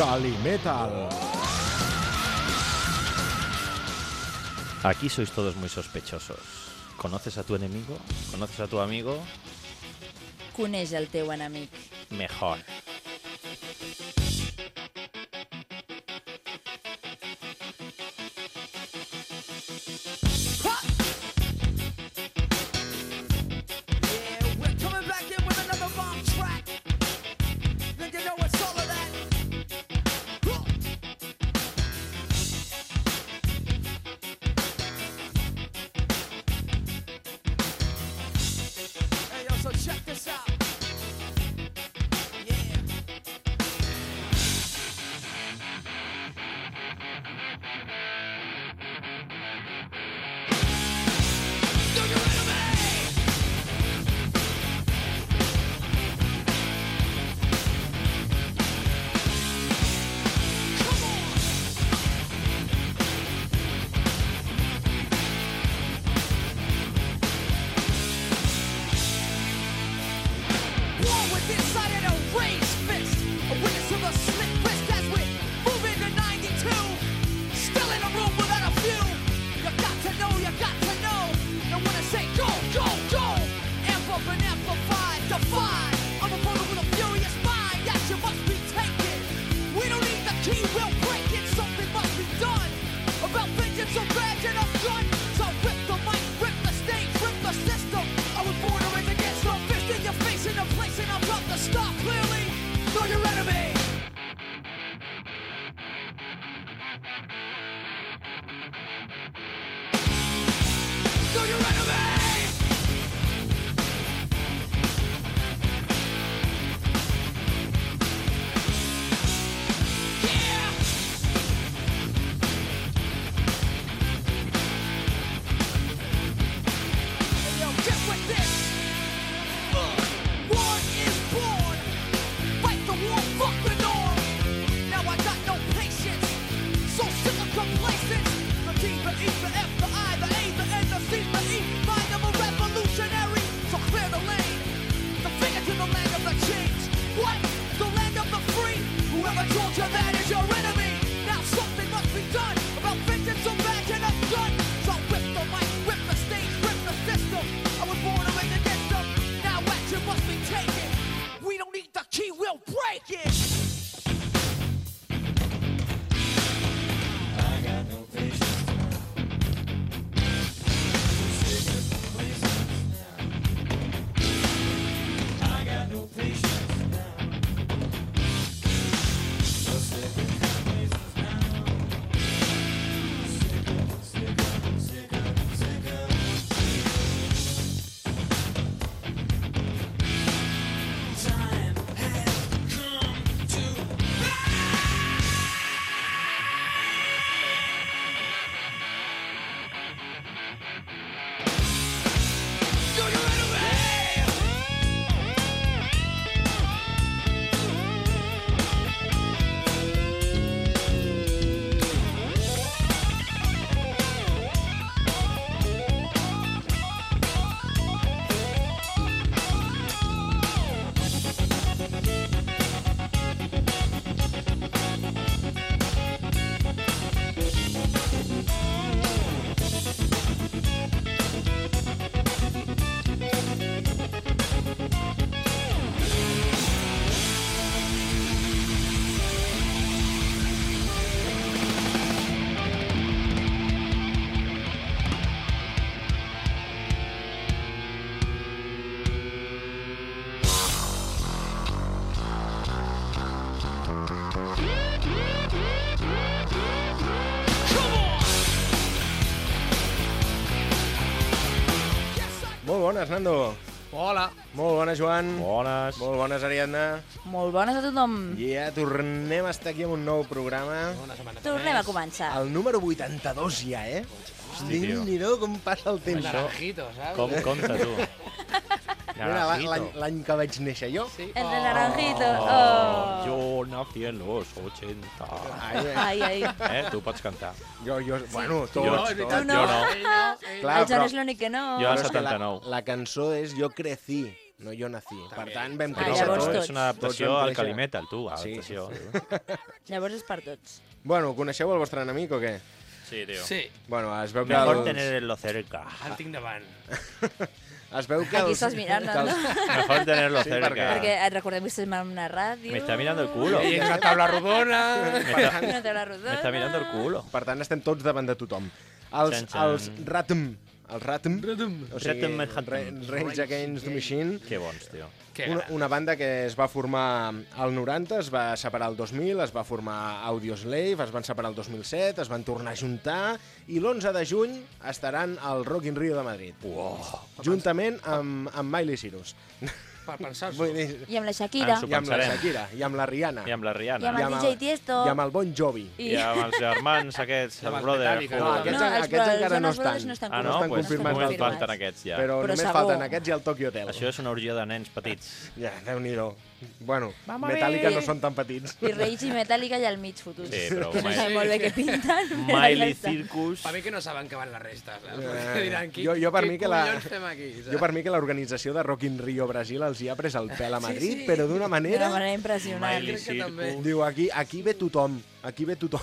Calimetal. Aquí sois todos muy sospechosos. ¿Conoces a tu enemigo? ¿Conoces a tu amigo? Coneix el teu enemic. Mejor. Bones, Nando. Hola. Molt bones, Joan. Bones. Molt bones, Ariadna. Molt bones a tothom. I ja tornem a estar aquí amb un nou programa. Una setmana Tornem a començar. El número 82 ja, eh? Hosti, tio. nhi com passa el temps. Naranjito, saps? Com compta, tu? Mira, l'any l'any que vaig néixer jo. Sí. El de naranjito. Oh, Oh. yo nací en los 80. Ai, Ai, ai. Eh, tu pots cantar. jo, jo, bueno, tots, Jo- tots. Tu no. Jo no. Clar, el però- és l'únic que no. Jo- és que la, 79. la cançó és Jo crecí no yo nací. Per També. tant, vam Ah, créixer llavors tots. És una adaptació al créixer. Calimetal, tu. Sí, Adaptació. Llavors és per tots. Bueno, coneixeu el vostre enemic o què? Sí, tio. Sí, Bueno, es veu que Mejor els, tenerlo cerca. el tinc davant. es veu que Aquí els, estàs mirant, no? Mejor tenerlo Sí, cerca. perquè- Perquè et recordem que estem en una ràdio... Me está mirando el culo. I és una taula rodona... Una taula rodona. Me está mirando el culo. Per tant, estem tots davant de tothom. Els, Txan, txan. els Ratm, els Ratm, o sigui, Ratm Rage Against the Machine, Que bons, tio. Que una, una banda que es va formar al 90, es va separar el 2000, es va formar Audioslave, es van separar el 2007, es van tornar a juntar i l'11 de juny estaran al Rock in Rio de Madrid. Wow. Juntament amb, amb Miley Cyrus. Per pensar-s'ho. Vull dir, I amb la Shakira. Ens ho i amb la pensarem. Shakira, i amb la Rihanna, I amb la I Rihanna. amb I el amb DJ el- Tiesto. i amb el Bon Jovi. I... I amb els germans aquests, I amb el els brother. Metallica, No, no? aquests, No, aquests, els Brothers- encara no Brothers estan. no estan Ah, no? estan Pues confirmats només del tot. falten aquests ja. Però, Però només segur. falten aquests i el Tokyo Hotel. Això és una orgia de nens petits. Ja, déu-n'hi-do. Bueno, Vamos Metallica no són tan petits. I Rage i Metallica i al mig fotuts. Sí, però Que no saben molt bé què pinten. Miley. Circus. Per mi que no saben que van la resta. Saps? Eh, Diran, qui, jo- jo per què mi que la- aquí? Saps? Jo per mi que l'organització de Rock in Rio Brasil els hi ha pres el pèl a Madrid, sí. però d'una D'una manera... manera impressionant. Miley Crec que també. Circus. Diu, aquí, aquí ve tothom, aquí ve tothom.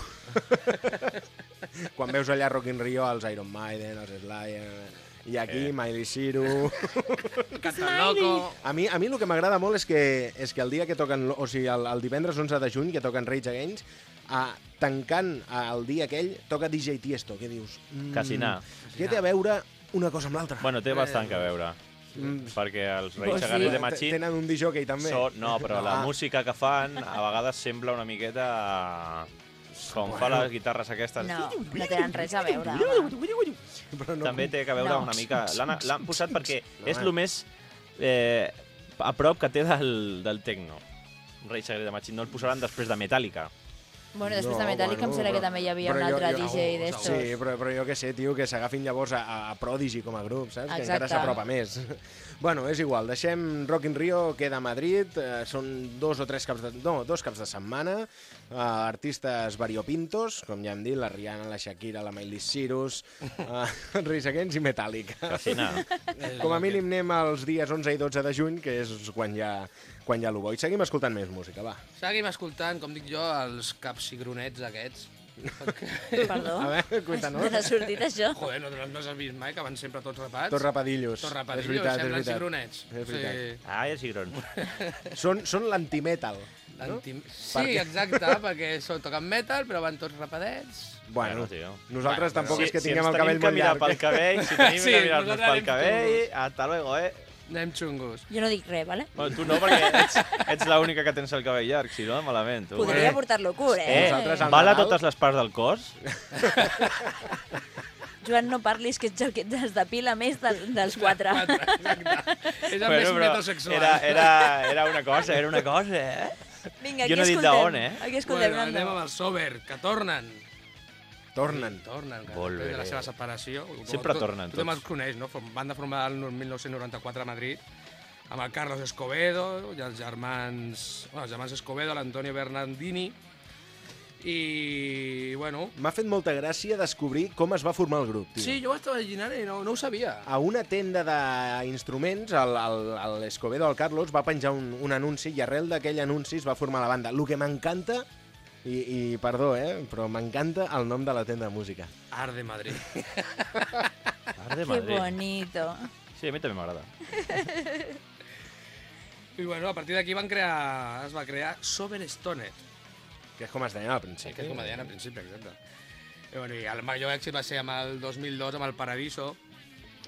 Quan veus allà Rock in Rio, els Iron Maiden, els Slayer... I aquí, Eh. Miley Cyrus... Cantant loco. A mi, a mi el que m'agrada molt és que, és que el dia que toquen, o sigui, el, el divendres 11 de juny, que toquen Rage Against, a, tancant el dia aquell, toca DJ Tiesto. Què dius? Mm, Casinar. Què té a veure una cosa amb l'altra? Bueno, té bastant que veure. Mm. Perquè els Pues Rage sí. T- Machine Tenen un disjockey també? són... No, però la Ah. música que fan a vegades sembla una miqueta... Com fa les guitarres aquestes. No, no tenen res a veure. Però També té que veure No. una mica... L'han posat perquè No, és el més eh, a prop que té del, del techno. Rage Against the Machine. No el posaran després de Metallica. Bueno, després No, de Metallica bueno, em sembla que també hi havia però un jo- altre jo- DJ segur, d'estos. Sí, però, però jo què sé, tio, que s'agafin llavors a, a Prodigy com a grup, saps? Que encara Exacte. s'apropa més. bueno, és igual, deixem Rock in Rio, queda a Madrid, eh, són dos o tres caps de... No, dos caps de setmana, eh, artistes variopintos, com ja hem dit, la Rihanna, la Shakira, la Miley Cyrus, eh, Against i Metallica. Casinar. Com a mínim anem als dies 11 i 12 de juny, que és quan ja, quan ja l'ho bo. I seguim escoltant més música, va. Seguim escoltant, com dic jo, els caps cigronets aquests. Perquè, Perdó? A veure, D'on cuéntanos. ha sortit això? joder, no, no has vist mai, que van sempre tots rapats. Tots rapadillos. Tots És rapadillos, veritat, és semblen veritat. cigronets. És veritat. Ah, és Igron. Són, són l'antimetal. No? Anti... Sí, Perquè- exacte, perquè són, toquen metal, però van tots rapadets. Bueno, Bueno, tio. nosaltres Bueno, tampoc però és que si tinguem ens el cabell tenim que molt mirar llarg. pel cabell, si tenim Sí, que mirar-nos pel cabell, hasta luego, eh? Anem xungos. Jo no dic res, vale? Bueno, tu no, perquè ets, ets l'única que tens el cabell llarg, si no, malament. Tu. Podria portar-lo curt, eh? Eh, val a totes les parts del cos? Joan, no parlis, que ets el que es depila més de, dels quatre. Exacte. És el més metrosexual. era, era, era una cosa, era una cosa, eh? Vinga, Jo aquí no he dit d'on, eh? Aquí escoltem, bueno, anem amb el Sober, que tornen. Tornen. Tornen, que Volveré. després de la seva separació. Sempre Tu- tornen, Tothom tots. els coneix, no? Van de formar el 1994 a Madrid amb el Carlos Escobedo i els germans, bueno, els germans Escobedo, l'Antonio Bernardini, i, bueno... M'ha fet molta gràcia descobrir com es va formar el grup, tio. Sí, jo ho estava imaginant i no, no ho sabia. A una tenda d'instruments, el, el, el el Carlos, va penjar un, un anunci i arrel d'aquell anunci es va formar la banda. El que m'encanta, i, i perdó, eh, però m'encanta el nom de la tenda de música. Art de Madrid. Art de Que Madrid. bonito. Sí, a mi també m'agrada. I bueno, a partir d'aquí van crear, es va crear Sober Stonet, Que és com es deia al principi. que és com deien al principi, exacte. I, bueno, i el major èxit va ser amb el 2002, amb el Paradiso,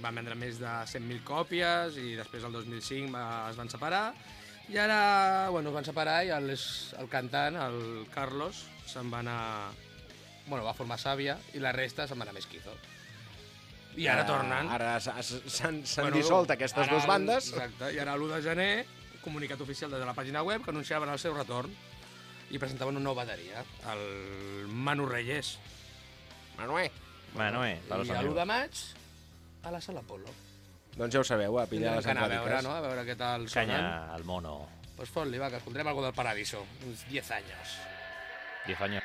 van vendre més de 100.000 còpies i després el 2005 va, es van separar i ara bueno, es van separar i el, el cantant, el Carlos, se'n va anar... Bueno, va formar Sàvia i la resta se'n va anar a Mesquizo. I ara tornen. Ara s- s- s'han s'han Bueno, dissolt aquestes ara dues bandes. Exacte, i ara l'1 de gener, comunicat oficial des de la pàgina web que anunciaven el seu retorn i presentaven una nova bateria, el Manu Reyes. Para los I l'1 amigos. de maig, a la sala Polo. Doncs ja ho sabeu, a pillar Tindrem les que anar a veure, entradiques. no? A veure què tal sonen. Canya al mono. Pues fot-li, va, que escoltarem algo del Paradiso. Uns 10 anys. 10 años.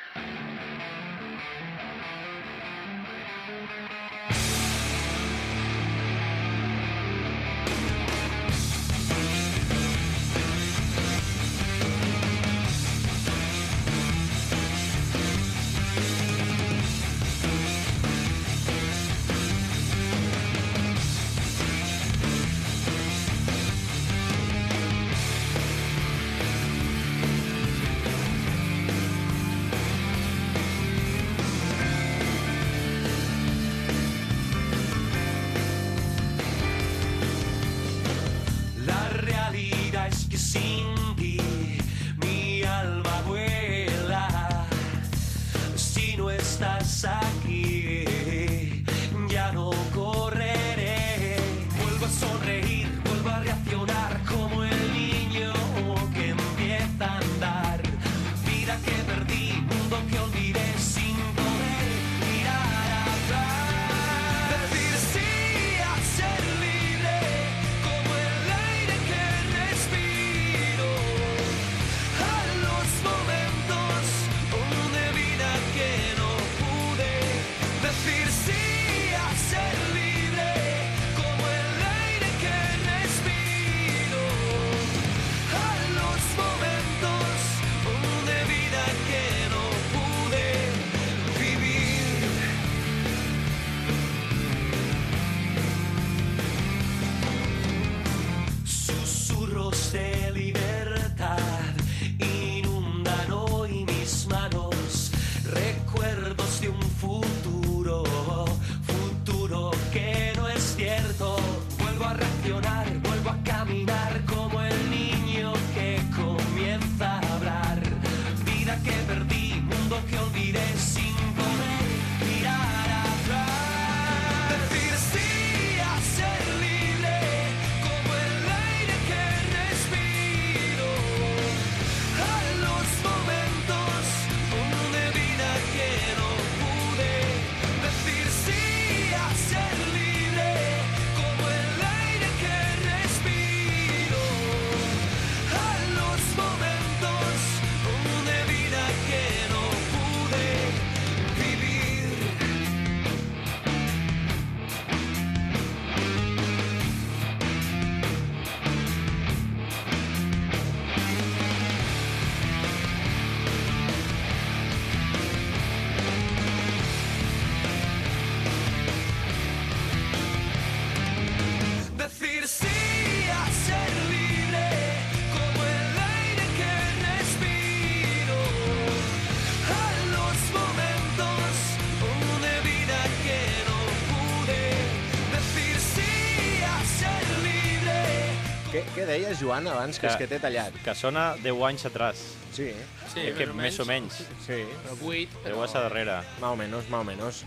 Deies, Joan, abans, que, Que- és que t'he tallat? Que sona 10 anys atrás. Sí, Sí, Eh, que més o menys. sí. Però 8, 10 anys a darrere. Más o menos, más o menos.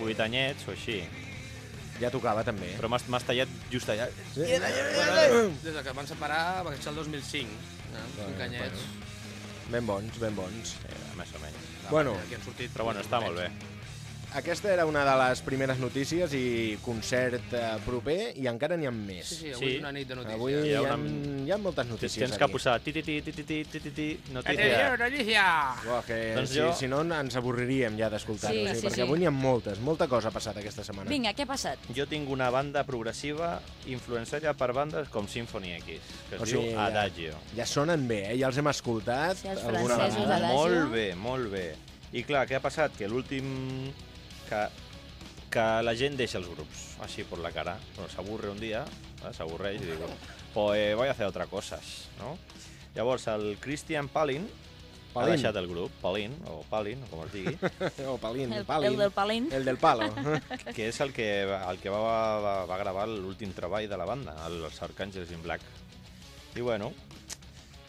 8 anyets o així. Ja tocava, també. Però m'has tallat just allà. Sí. Bueno, des de que van separar va ser el 2005. Eh? Cinc anyets. Ben bons, ben bons. Sí, més o menys. Bueno, Aquí han sortit... Però bueno, està molt bé. Aquesta era una de les primeres notícies i concert eh, proper i encara n'hi ha més. Sí, sí, avui Sí. és una nit de notícies. Avui Hi ha una- hi ha moltes notícies tens que aquí. posar ti ti ti ti ti ti ti ti ti notícia. notícia! Uah, que Doncs si, jo- si no ens avorriríem ja d'escoltar-ho, Sí, sí, sí, perquè sí. avui n'hi ha moltes, molta cosa ha passat aquesta setmana. Vinga, què ha passat? Jo tinc una banda progressiva influenciada per bandes com Symphony X, que es O diu sigui, ja- Adagio. Ja sonen bé, eh? ja els hem escoltat Sí, els alguna francesos, vegada. Adagio. Molt bé, molt bé. I clar, què ha passat? Que l'últim... Que, que la gent deixa els grups, així per la cara. Bueno, s'avorre un dia, eh, s'avorreix i diu, pues voy a hacer otra cosas, no? Llavors, el Christian Palin, Palin. ha deixat el grup, Palin, o Palin, o com es digui, O Palín, El, Palín. el del Palín. El del palo. que és el que, el que va, va, va gravar l'últim treball de la banda, els Arcangels in Black. I bueno,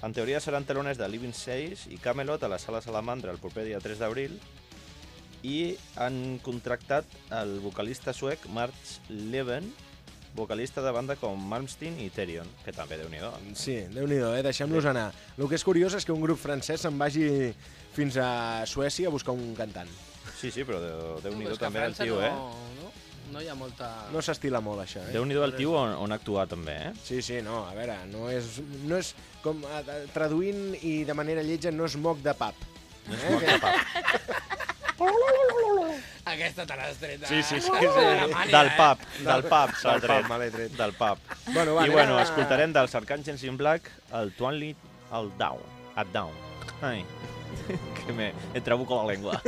en teoria seran telones de Living 6 i Camelot a la sala Salamandra el proper dia 3 d'abril i han contractat el vocalista suec March Leven, vocalista de banda com Malmsteen i Therion, que també déu nhi Sí, déu-n'hi-do, eh? deixem-los anar. El que és curiós és que un grup francès se'n vagi fins a Suècia a buscar un cantant. Sí, sí, però déu- déu nhi que a també el tio, no, eh? No, no hi ha molta... No s'estila molt, això, eh? déu nhi el tio on, on ha actuat també, eh? Sí, sí, no, a veure, no és, no és com eh, traduint i de manera lletja, no és moc de pap. No és Eh, molt que- capat. Aquesta te l'has tret de... Sí, sí, sí, de sí. Del eh? pub, del pub s'ha Del pub, tret. me l'he tret. Del pub. Bueno, va, I bueno, a- escoltarem dels Arcàngels in Black el Twanly al Down. At Down. Ai, que me, me trabuco la lengua.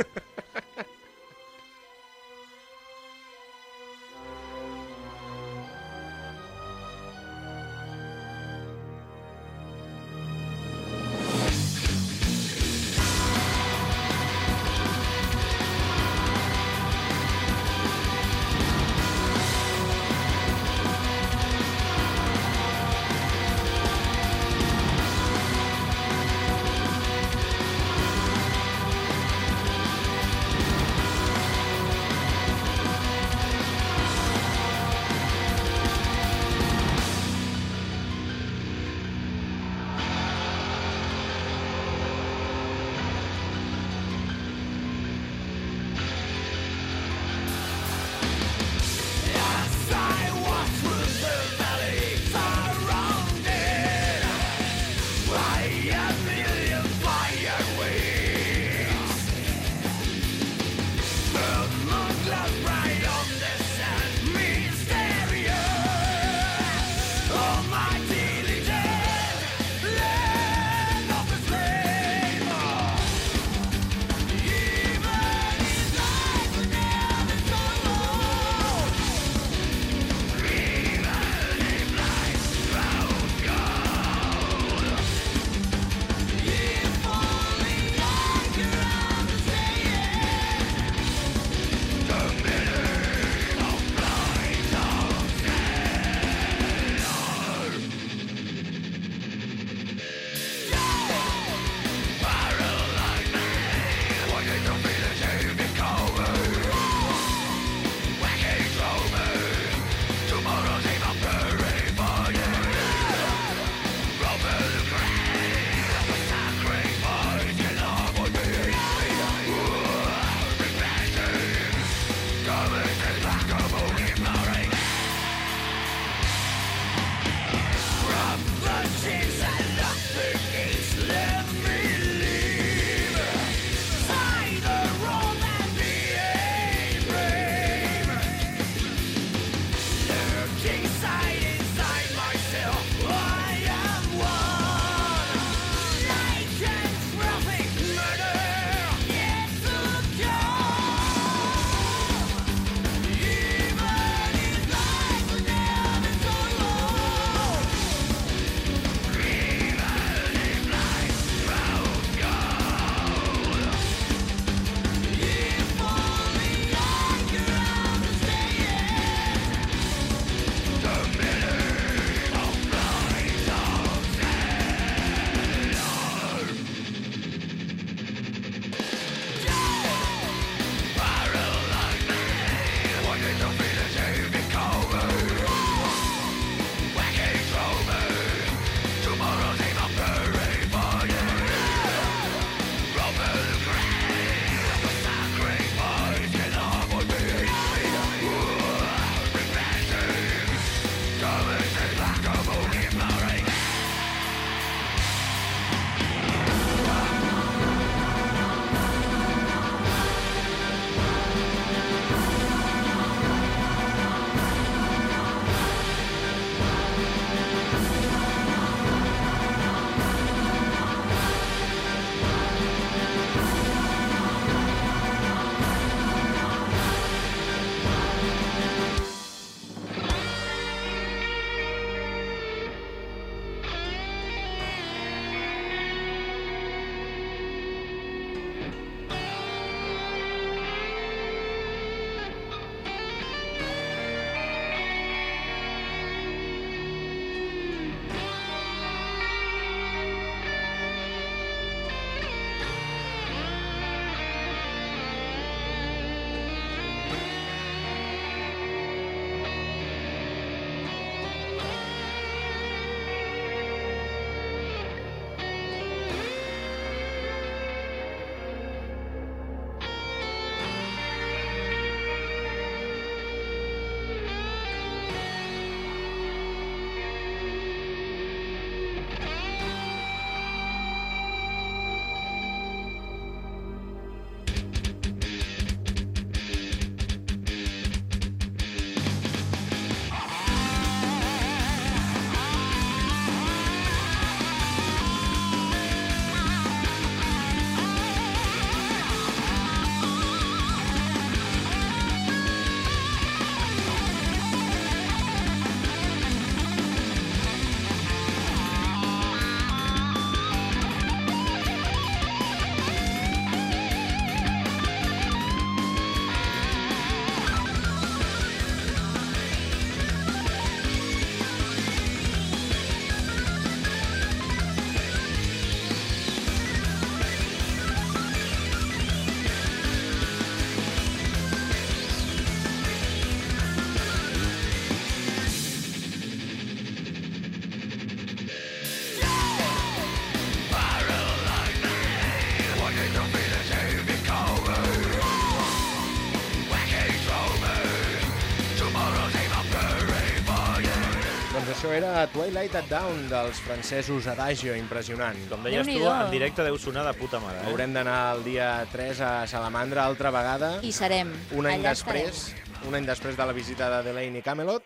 Era Twilight at Down dels francesos Adagio, impressionant. Com deies tu, en directe deu sonar de puta mare. Eh? Haurem d'anar el dia 3 a Salamandra altra vegada, I serem. un any Allà després, un any després de la visita de Delaney i Camelot.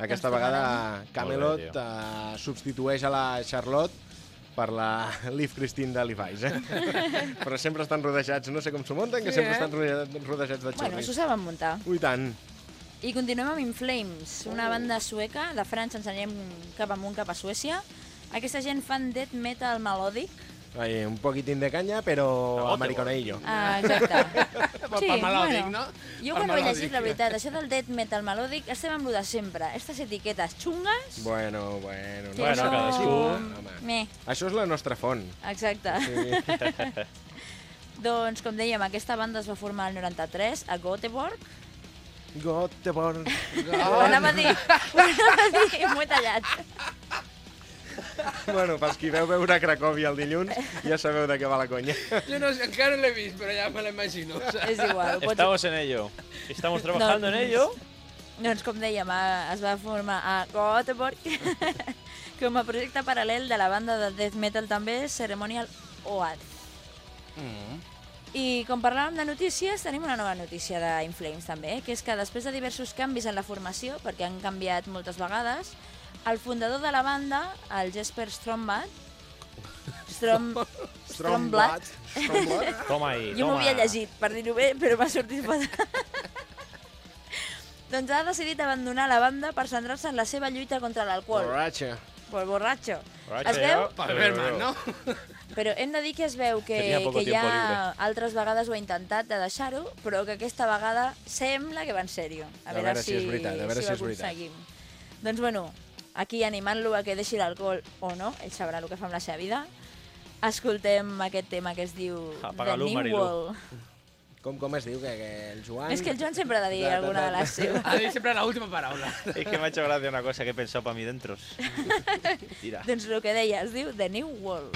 Aquesta Ens vegada Camelot bé, eh, substitueix a la Charlotte per la Liv Christine de Levi's, eh? Però sempre estan rodejats, no sé com s'ho munten, que Sí, sempre eh? estan rodejats, rodejats de Bueno, xurris. s'ho saben muntar. Ui, tant. I continuem amb In Flames, una banda sueca. De França ens anem cap amunt, cap a Suècia. Aquesta gent fan death metal melòdic. Ai, un poquitín de canya, però Cagote, americaneillo. Ah, exacte. Pel melòdic, no? Jo quan ho he llegit, la veritat, això del death metal melòdic, estem amb lo de sempre. Estas etiquetes xungues... Bueno, bueno. que Bueno, això- cadascú- Home. Meh, Això és la nostra font. exacte. Sí. Doncs, com dèiem, aquesta banda es va formar el 93 a Göteborg. Göteborg. Ho anava a dir, ho anava a dir, m'ho he tallat. bueno, pels qui veu veure Cracòvia el dilluns, ja sabeu de què va la conya. Jo no sé, encara no l'he vist, però ja me l'imagino. És igual. pots- Estamos en ello. Estamos trabajando en ello. Doncs com dèiem, es va formar a Göteborg com a projecte paral·lel de la banda de death metal també, Ceremonial Oath. Mm. I com parlàvem de notícies, tenim una nova notícia d'Inflames també, que és que després de diversos canvis en la formació, perquè han canviat moltes vegades, el fundador de la banda, el Jesper Stromblad, Strom... Stromblad, Stromblad. Toma ahí, jo m'ho havia llegit, per dir-ho bé, però m'ha sortit fatal. doncs ha decidit abandonar la banda per centrar-se en la seva lluita contra l'alcohol. Borratxa. Por borratxo. Borratxo Es veu? ja, Per Berman, no? Però hem de dir que es veu que, que ja altres vegades ho ha intentat de deixar-ho, però que aquesta vegada sembla que va en sèrio. A, A veure si és veritat, a veure si, si ho és veritat. aconseguim. Doncs bueno, aquí animant-lo a que deixi l'alcohol o no, ell sabrà el que fa amb la seva vida. Escoltem aquest tema que es diu Apaga The New Marilu. World. Com, com es diu que, que el Joan... És que el Joan sempre ha de dir Da, da, alguna de da. les seves. Ha dit sempre l'última paraula. Es que me ha hecho gracia una cosa que he pensado para mí dentro. Tira. doncs el que deia, es diu The New World.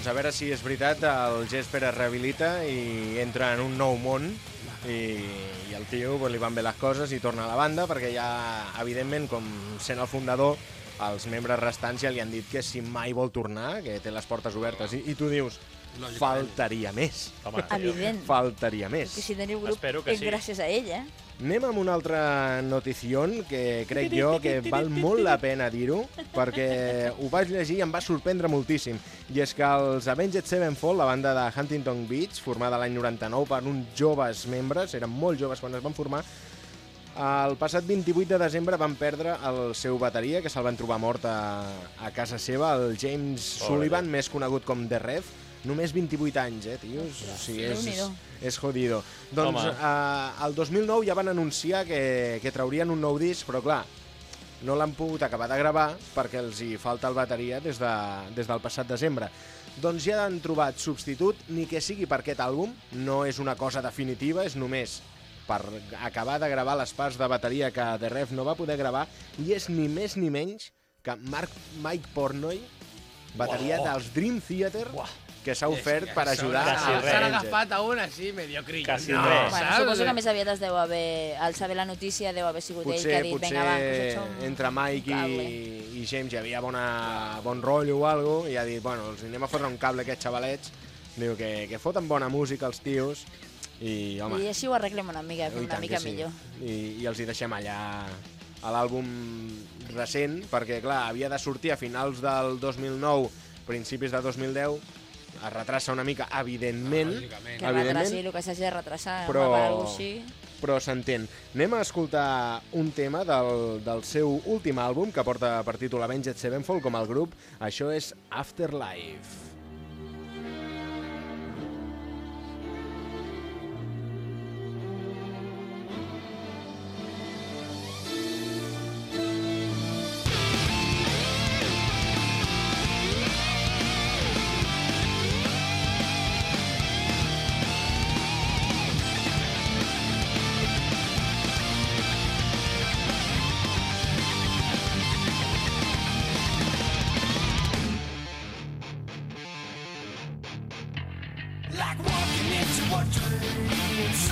Doncs a veure si és veritat, el Jesper es rehabilita i entra en un nou món i, i el tio pues, li van bé les coses i torna a la banda perquè ja, evidentment, com sent el fundador, els membres restants ja li han dit que si mai vol tornar, que té les portes obertes. I, i tu dius, Lògicament. faltaria més. Toma, Evident. Faltaria més. Que si teniu grup Espero que és sí. gràcies a ell, eh? Anem amb una altra notició que crec jo que val molt la pena dir-ho, perquè ho vaig llegir i em va sorprendre moltíssim. I és que els Avenged Sevenfold, la banda de Huntington Beach, formada l'any 99 per uns joves membres, eren molt joves quan es van formar, El passat 28 de desembre van perdre el seu bateria, que se'l van trobar mort a, a casa seva, el James Sullivan, més conegut com The Rev. Només 28 anys, eh, tios? O sigui, és, és jodido. Doncs eh, el 2009 ja van anunciar que, que traurien un nou disc, però clar, no l'han pogut acabar de gravar perquè els hi falta el bateria des, de, des del passat desembre. Doncs ja han trobat substitut, ni que sigui per aquest àlbum, no és una cosa definitiva, és només per acabar de gravar les parts de bateria que The Rev no va poder gravar, i és ni més ni menys que Mark Mike Pornoy, bateria Uah. dels Dream Theater, Uah. Que s'ha ofert per ajudar Quasi a. S'han agafat a un així, medio crillo. Quasi no, res. Bueno, suposo que més aviat es deu haver... Al saber la notícia deu haver sigut ell que potser, ha dit, potser vinga, va, un entre Mike cable". i, i James hi havia bona, bon rotllo o algo i ha dit, bueno, els anem a fotre un cable aquests xavalets diu que, que foten bona música els tios i, home, I així ho arreglem una mica, una tant mica sí. millor. I, i els hi deixem allà a l'àlbum recent, perquè clar, havia de sortir a finals del 2009, principis de 2010, es retrassa una mica, evidentment, Lògicament. Que retrassi el que s'hagi de retrasar, Però- home, per alguna cosa així. però s'entén. Anem a escoltar un tema del, del seu últim àlbum, que porta per títol Avenged Sevenfold, com el grup. Això és Afterlife.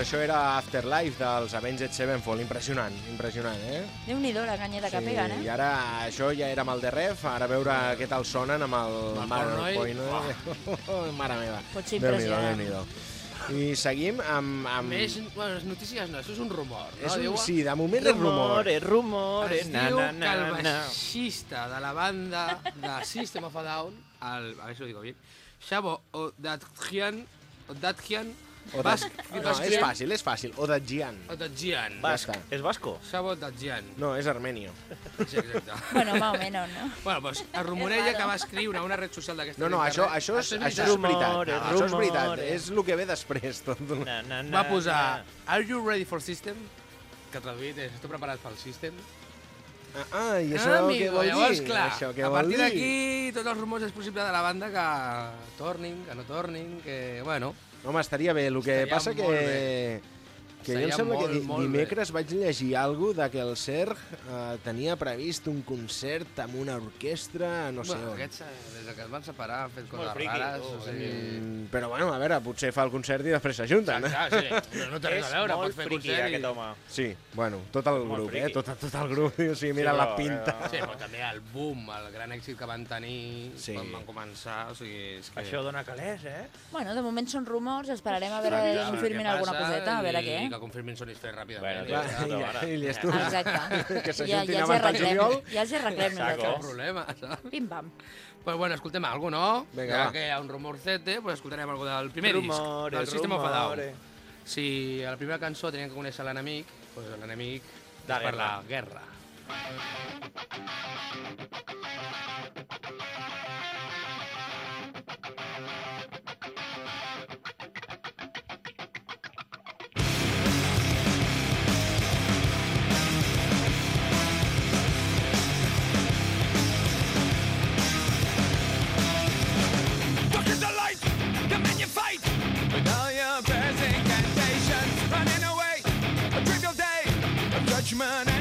això era Afterlife dels Avenged Sevenfold. Impressionant, impressionant, eh? Déu-n'hi-do la canyeta que peguen, I eh? ara això ja era amb el de Ref, ara a veure què tal sonen amb el... Amb el Mare, Pornoy. Pornoy. Mare meva. Pot ser Déu-n'hi-do, impressionant. Déu-n'hi-do. I seguim amb... amb... Més, bueno, les notícies no, això és un rumor. No? és un, Diu- sí, de moment és rumor. Rumores, rumores, Es na, diu na, que na, el na. baixista de la banda de System of a Down, el, a ver si lo digo bien, Shabo Odatjian, Odatjian, O de... vas, No, vas és fàcil, és fàcil. O de Gian. Odatjian, Basc, està. és basco? Shabo Odatjian, No, és armenio. sí, exacte. Bueno, más o menos, no? Bueno, pues es rumoreja raro. que va escriure a una red social d'aquesta No, no, això, això, és, Això és veritat. Rumores, Això és veritat. És el que ve després. Tot. Na, na, na, Va posar na. Are you ready for system? Que traduït és Esteu preparats pel system? Ah, ah, i això ah, què amigo, vol llavors, dir? clar, això què a vol partir d'aquí tots els rumors és possible de la banda que tornin, que no tornin, que, bueno... Home, estaria bé. El que Estaria passa que... bé. Que jo em sembla que molt, di- molt bé. dimecres vaig llegir alguna de que el Serg eh, tenia previst un concert amb una orquestra, no sé bueno, on. aquests, eh, des de que es van separar, han fet coses friqui, rares, tu, o sigui... Mm, Però bueno, a veure, potser fa el concert i després s'ajunten. Ah, Eh? sí, però no té res a veure, pots fer friqui, concert aquest i... home. Sí, bueno, tot el Molt grup, eh? Tot, tot el grup, o sigui, mira Sí, la però, pinta. eh, Sí, però també el boom, el gran èxit que van tenir Sí. quan van començar, o sigui, és que... Això dona calés, eh? Bueno, de moment són rumors, esperarem a veure que clar, confirmin alguna coseta, a veure què. Que confirmin Sony Fer ràpidament. Bueno, ja ja, mare. i li estu... Exacte. que Ja, s'ajuntin ja hi abans del juliol. ja els hi arreglem Saco. Cap problema, saps? Pim-pam. Pues bueno, escoltem algo, no? Vinga, ja va. que hi ha un rumorcete, pues escoltarem algo del primer Rumores, disc, del System of a Down. Si a la primera cançó tenien que conèixer l'enemic, pues l'enemic per guerra. la guerra. Look Of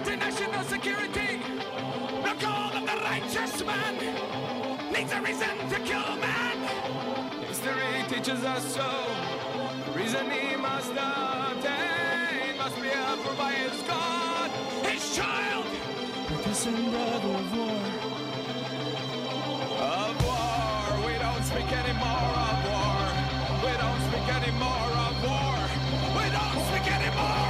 International security, the call of the righteous man, needs a reason to kill man. History teaches us so. The reason he must obtain eh, must be approved by his God, his child. Of war, we don't speak anymore of war. We don't speak anymore of war. We don't speak anymore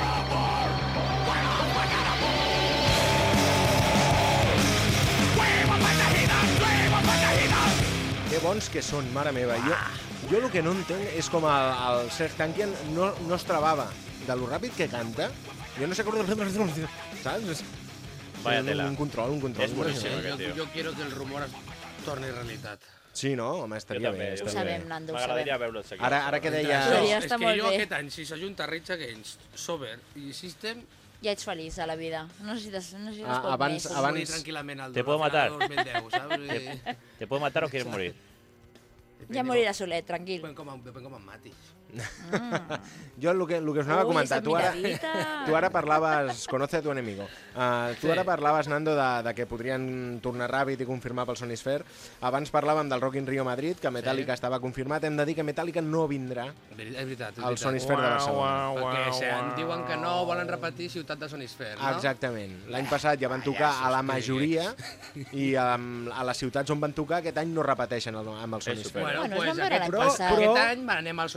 bons que són, mare meva. Jo, jo el que no entenc és com el, el Serge Tankian no, no es trabava de lo ràpid que canta. Jo no sé com... Saps? Vaya un, tela. un control, un control. És boníssim, Sí, aquest jo, tio. jo quiero que el rumor es torni realitat. Sí, no? Home, Jo estaria també, bé. jo Ho Estaria sabem, bé. Nando, ho M'agradaria sabem. veure'l seguir. Ara, ara que deia... Podria és que jo bé. aquest any, si s'ajunta Rage Against, Sober i System, Ja ets feliç a la vida. No necessites, no necessites Ah, abans- més. abans- morir tranquil·lament al Te puedo matar. del 2010, saps? I... ¿Te puedo matar o quieres morir? Ja morirà solet, tranquil. Depèn com, em- depèn com em matis. Jo el que, el que us anava a Ui, comentar, esa tu ara, tu ara parlaves, conoce a tu enemigo, uh, tu Sí. ara parlaves, Nando, de, de que podrien tornar ràpid i confirmar pel Sony Sphere. Abans parlàvem del Rock in Rio Madrid, que Metallica estava confirmat. Hem de dir que Metallica no vindrà És veritat, és al. Sony Sphere de Barcelona. Perquè se en diuen que no, volen repetir Ciutat de Sonisfer, no? Exactament. L'any passat ja van tocar a la majoria i a, a les ciutats on van tocar aquest any no repeteixen el, amb el Sony Sphere. Bueno, Bueno, es pues aquest, però, passat. aquest Però- any anem al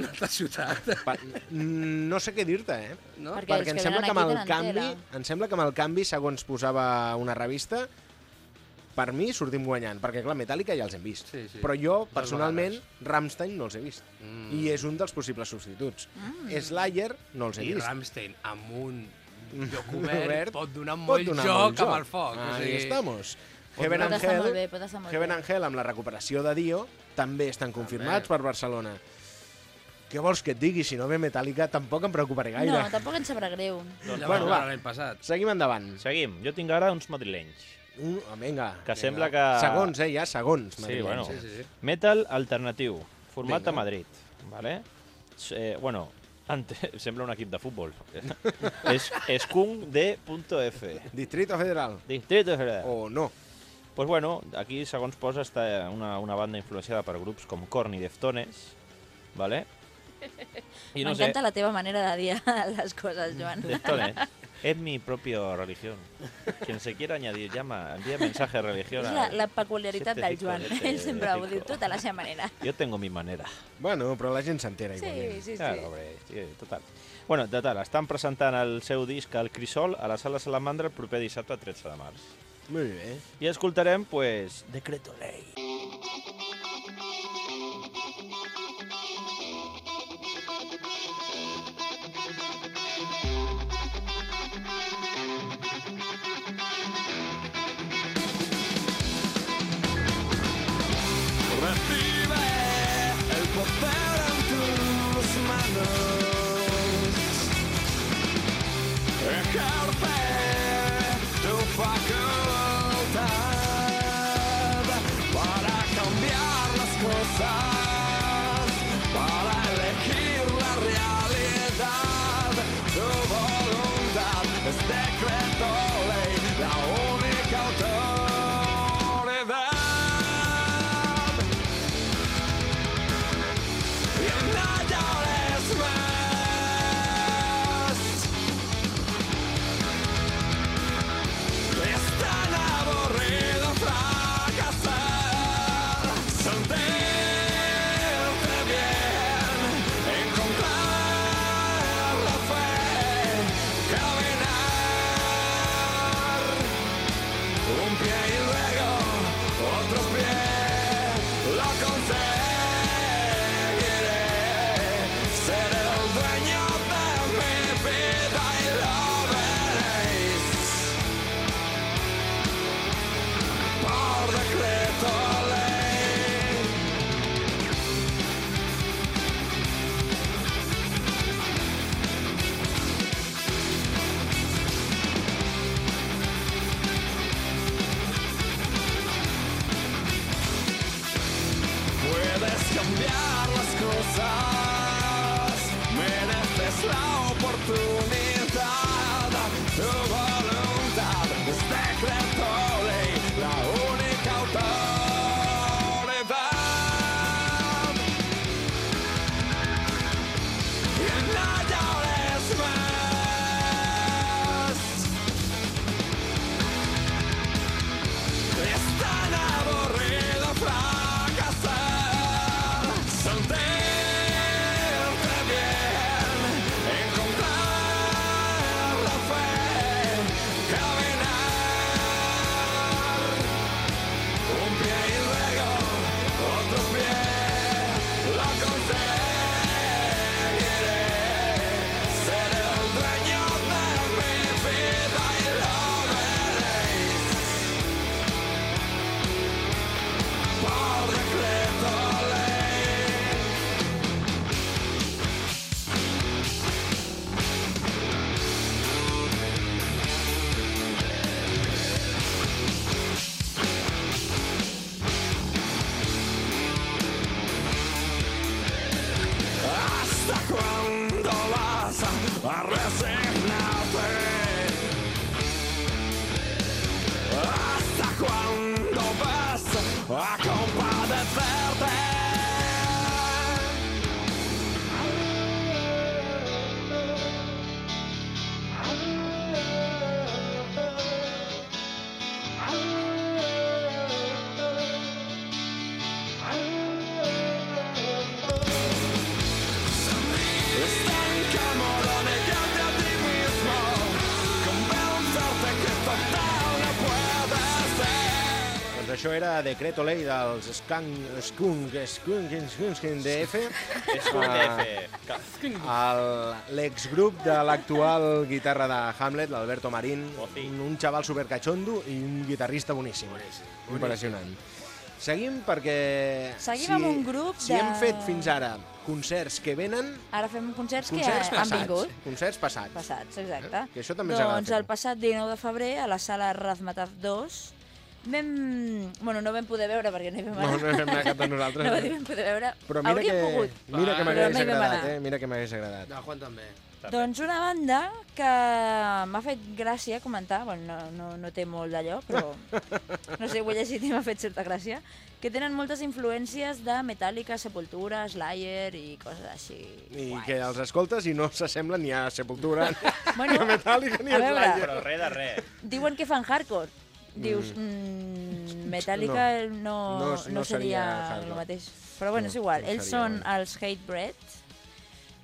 D'una altra ciutat. Pa, mm, no sé què dir-te, eh? No? Perquè Perquè em sembla que amb el canvi, em sembla que amb el canvi, segons posava una revista, per mi sortim guanyant, perquè clar, Metallica ja els hem vist. Sí, sí. Però jo, personalment, vegades. Rammstein no els he vist. Mm. I és un dels possibles substituts. Slayer no els he I vist. Rammstein amb un lloc Obert, obert pot donar pot molt donar joc molt amb el foc. Ahí o sigui, estamos. pot Heaven Pot Angel, bé, pot Heaven. Angel amb la recuperació de Dio també estan confirmats També. per Barcelona. Què vols que et digui? Si no ve Metallica tampoc em preocuparé gaire. No, tampoc ens sabrà greu. Ja Bueno, va. va. l'any passat. Seguim endavant. Seguim. Jo tinc ara uns madrilenys. Un, oh, vinga. Que vinga. sembla que- Segons, eh, ja, segons. Sí, madrilenys. bueno. Sí, sí, sí. Metal alternatiu, format Vinga. a Madrid, vale? Eh, bueno, ante, sembla un equip de futbol. és skunk.d.f. Distrito Federal. Distrito Federal. O no. Pues bueno, aquí, segons posa, està una, una banda influenciada per grups com Korn i Deftones, vale? I no sé, M'encanta la teva manera de dir les coses, Joan. Deftones. Es mi propia religión. Quien se quiera añadir, llama, envía mensaje de religión. És a- la, la peculiaritat del Joan. Ell sempre ho cinco. diu tot a la seva manera. Yo tengo mi manera. Bueno, però la gent s'entera Sí, igualment. sí, sí. Claro, hombre, sí, total. Bueno, total, estan presentant el seu disc al Crisol a la Sala Salamandra el proper dissabte 13 de març. Molt bé. I escoltarem, pues, Decreto Ley. Recibe això era Decreto Ley dels Skunk, Skunk, Skunk, Skunk, Skunk DF. És un DF. L'exgrup de l'actual guitarra de Hamlet, l'Alberto Marín, Oci. un, xaval supercachondo i un guitarrista boníssim. Impressionant. Seguim perquè... Seguim amb un grup si de- hem fet fins ara concerts que venen, Ara fem concerts, concerts que han vingut. Concerts passats. Passats, exacte. Que això també doncs el passat 19 de febrer, a la sala Razmataz 2, vam... Bueno, no vam poder veure perquè no hi vam No, anar. no hem anat cap de nosaltres. No vam poder veure. Però mira Hauríem que, pogut. mira que m'hagués no hi vam agradat, anar. eh? Mira que m'hagués agradat. No, Juan també. Doncs una banda que m'ha fet gràcia comentar, bueno, no, no, no té molt d'allò, però no sé, ho he llegit i m'ha fet certa gràcia, que tenen moltes influències de Metallica, Sepultura, Slayer i coses així. I guais. que els escoltes i no s'assemblen ni a Sepultura, Bueno, ni a Metallica, ni a, a veure, Slayer. Però res de res. Diuen que fan hardcore. Dius, mm, Metallica no, No, no, no no seria seria el mateix. Però bueno, No, és igual. no Ells són bueno. els Hatebreed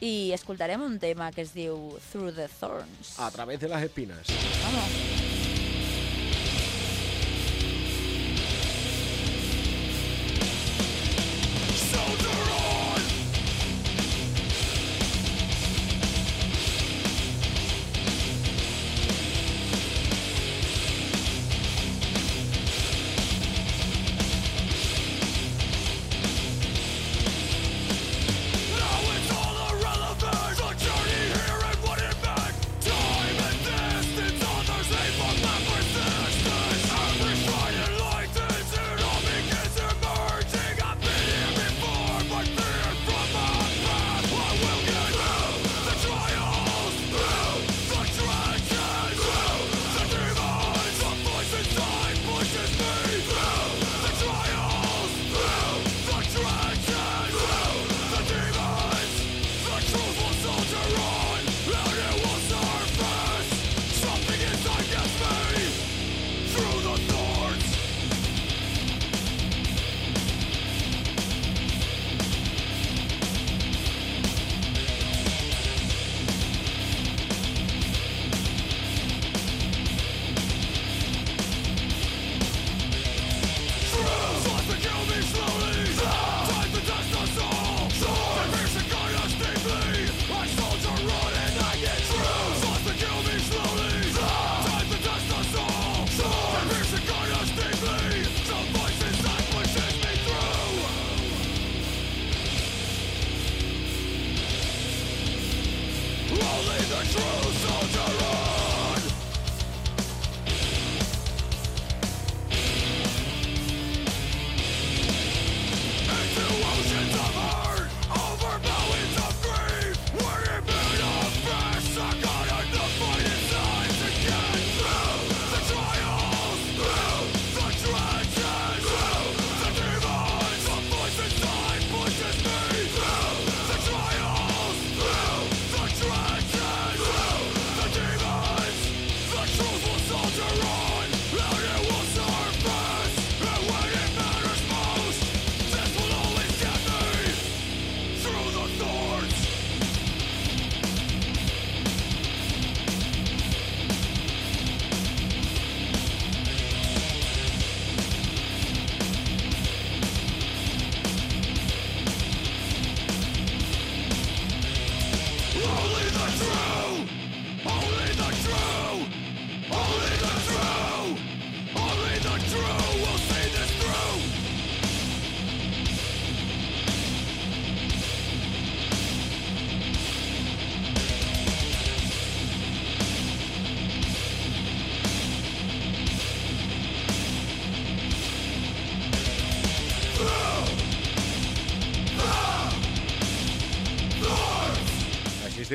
i escoltarem un tema que es diu Through the Thorns. A través de las espinas. Vamos.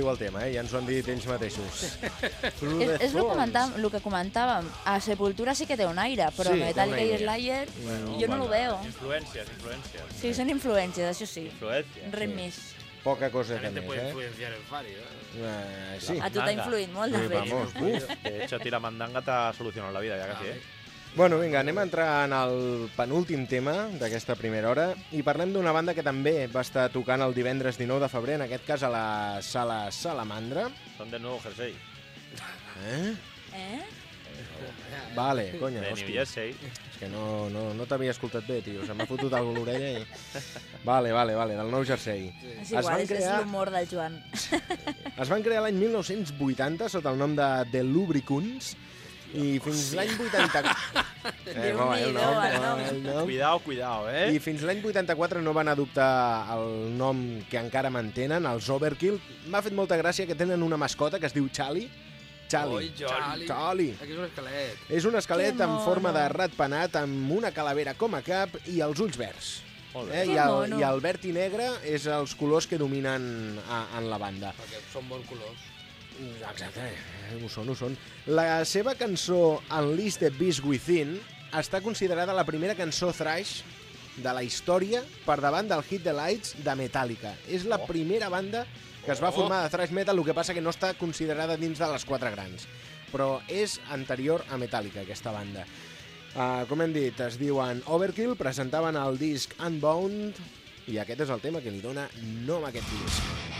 Diu el tema, eh? ja ens ho han dit ells mateixos. És, és el, que Thorns. comentàvem, el que comentàvem. A Sepultura sí que té un aire, però Sí, Metallica i. Slayer jo no lo Bueno, veo. Influències, influències. Sí, són influències, això sí. Influències. Res més. Poca cosa También te més, eh? influenciar el Fari, ¿no? Eh, sí. A tu t'ha influït molt, Sí, de fet. vamos, uf. De hecho, Tira Mandanga t'ha solucionat la vida, ja que sí, eh? Bueno, vinga, anem a entrar en el penúltim tema d'aquesta primera hora i parlem d'una banda que també va estar tocant el divendres 19 de febrer, en aquest cas a la sala Salamandra. Son de nuevo jersey. Eh? Eh? Vale, conya, De New hòstia. Jersey. És que no, no, no t'havia escoltat bé, tio. Se m'ha fotut algú a l'orella i... Vale, vale, vale, del nou jersei. És Es igual, van és, és crear- l'humor del Joan. Es van crear l'any 1980 sota el nom de The Lubricants i fins l'any 80... Eh, Déu-n'hi-do, el nom, el nom. el nom. Cuidao, cuidao, eh? I fins l'any 84 no van adoptar el nom que encara mantenen, els Overkill. M'ha fet molta gràcia que tenen una mascota que es diu Charlie. Charlie. Charlie. Charlie. Aquí és un esquelet. És un esquelet Que en forma de ratpenat amb una calavera com a cap i els ulls verds. Eh? I, el. I el verd i negre és els colors que dominen a, en la banda. Perquè són bons colors. Exacte, ho són, ho són. La seva cançó Unleash the Beast Within està considerada la primera cançó thrash de la història per davant del Hit the Lights de Metallica. És la primera banda que es va formar de thrash metal, el que passa que no està considerada dins de les quatre grans. Però és anterior a Metallica, aquesta banda. Uh, com hem dit, es diuen Overkill, presentaven el disc Unbound, i aquest és el tema que li dona nom a aquest disc.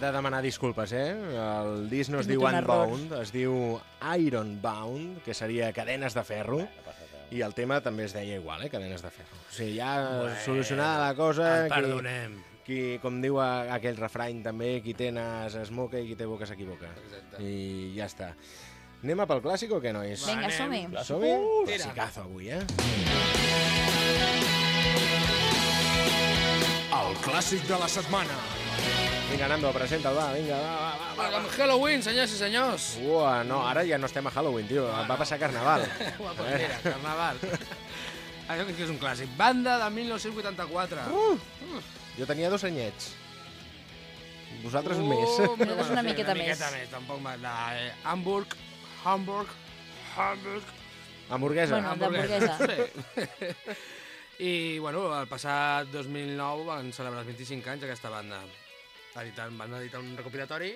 De demanar disculpes, eh? El disc no es diu. Unbound, es diu Ironbound, que seria cadenes de ferro, i el tema també es deia igual, eh? Cadenes de ferro. O sigui, ja Bueno, solucionada la cosa... Et que... perdonem. qui, com diu aquell refrany també, qui té nas es moca i qui té boca s'equivoca. I ja està. Anem a pel clàssic o què, nois? Vinga, som-hi. Som-hi? tira. Classicazo avui, eh? El clàssic de la setmana. Vinga, Nando, presenta'l, va, vinga, va, va, va. Halloween, senyors i senyors. Ua, no, ara ja no estem a Halloween, tio. Va passar Carnaval. Ua, pues mira, carnaval. Això que és un clàssic. Banda de 1984. Uh! Jo tenia dos anyets. Vosaltres més. Nosaltres una miqueta una més. miqueta més. Tampoc m'ha... De eh, Hamburg, Hamburg, Hamburg... Hamburguesa. Bueno, d'hamburguesa. Sí. I, bueno, el passat 2009 van celebrar els 25 anys d'aquesta banda. Editant, van editar un recopilatori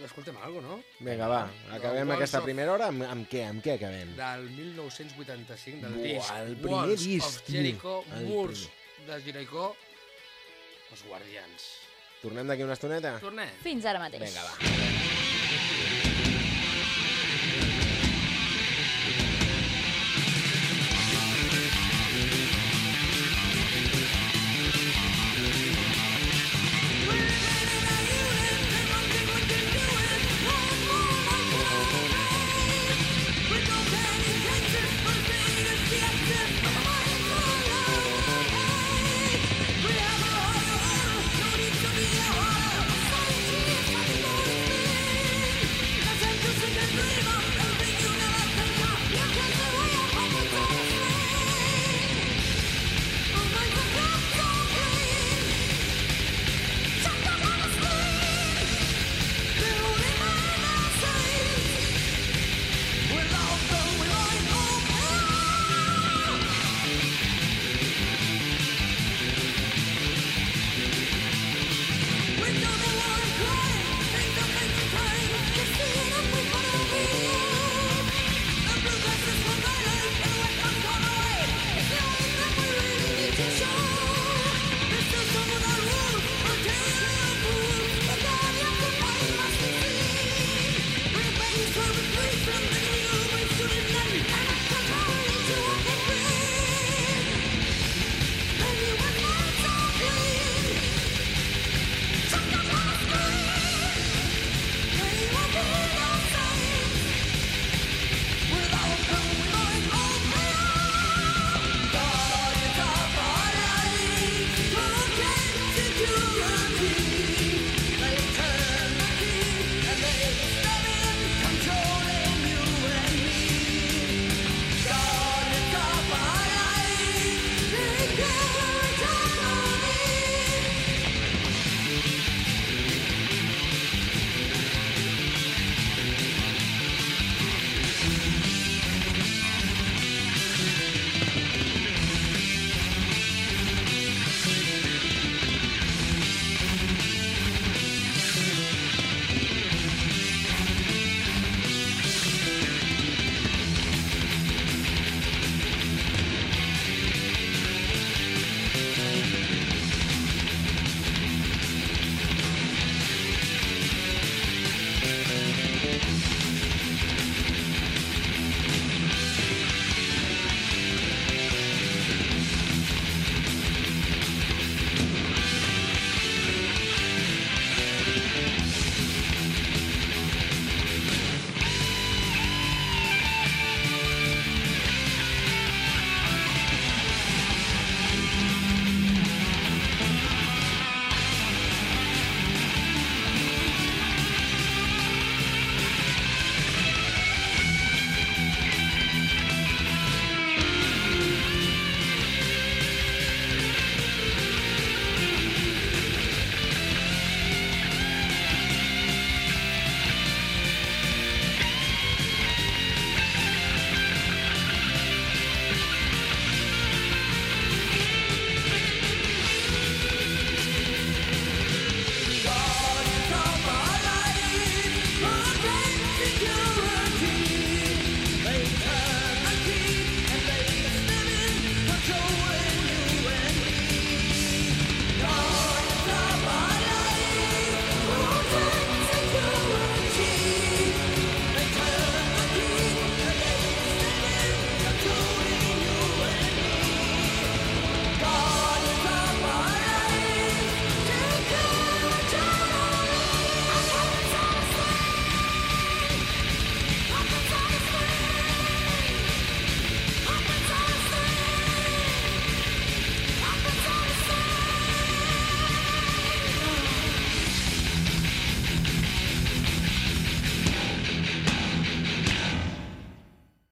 i escoltem alguna no? Vinga, va, acabem Walls aquesta of- primera hora amb, amb què? Amb què acabem? Del 1985, del Buah, disc el primer Walls disc, of. Jericho, El Murs de Jericho, els guardians. Tornem d'aquí una estoneta? Tornem. Fins ara mateix. Vinga, va.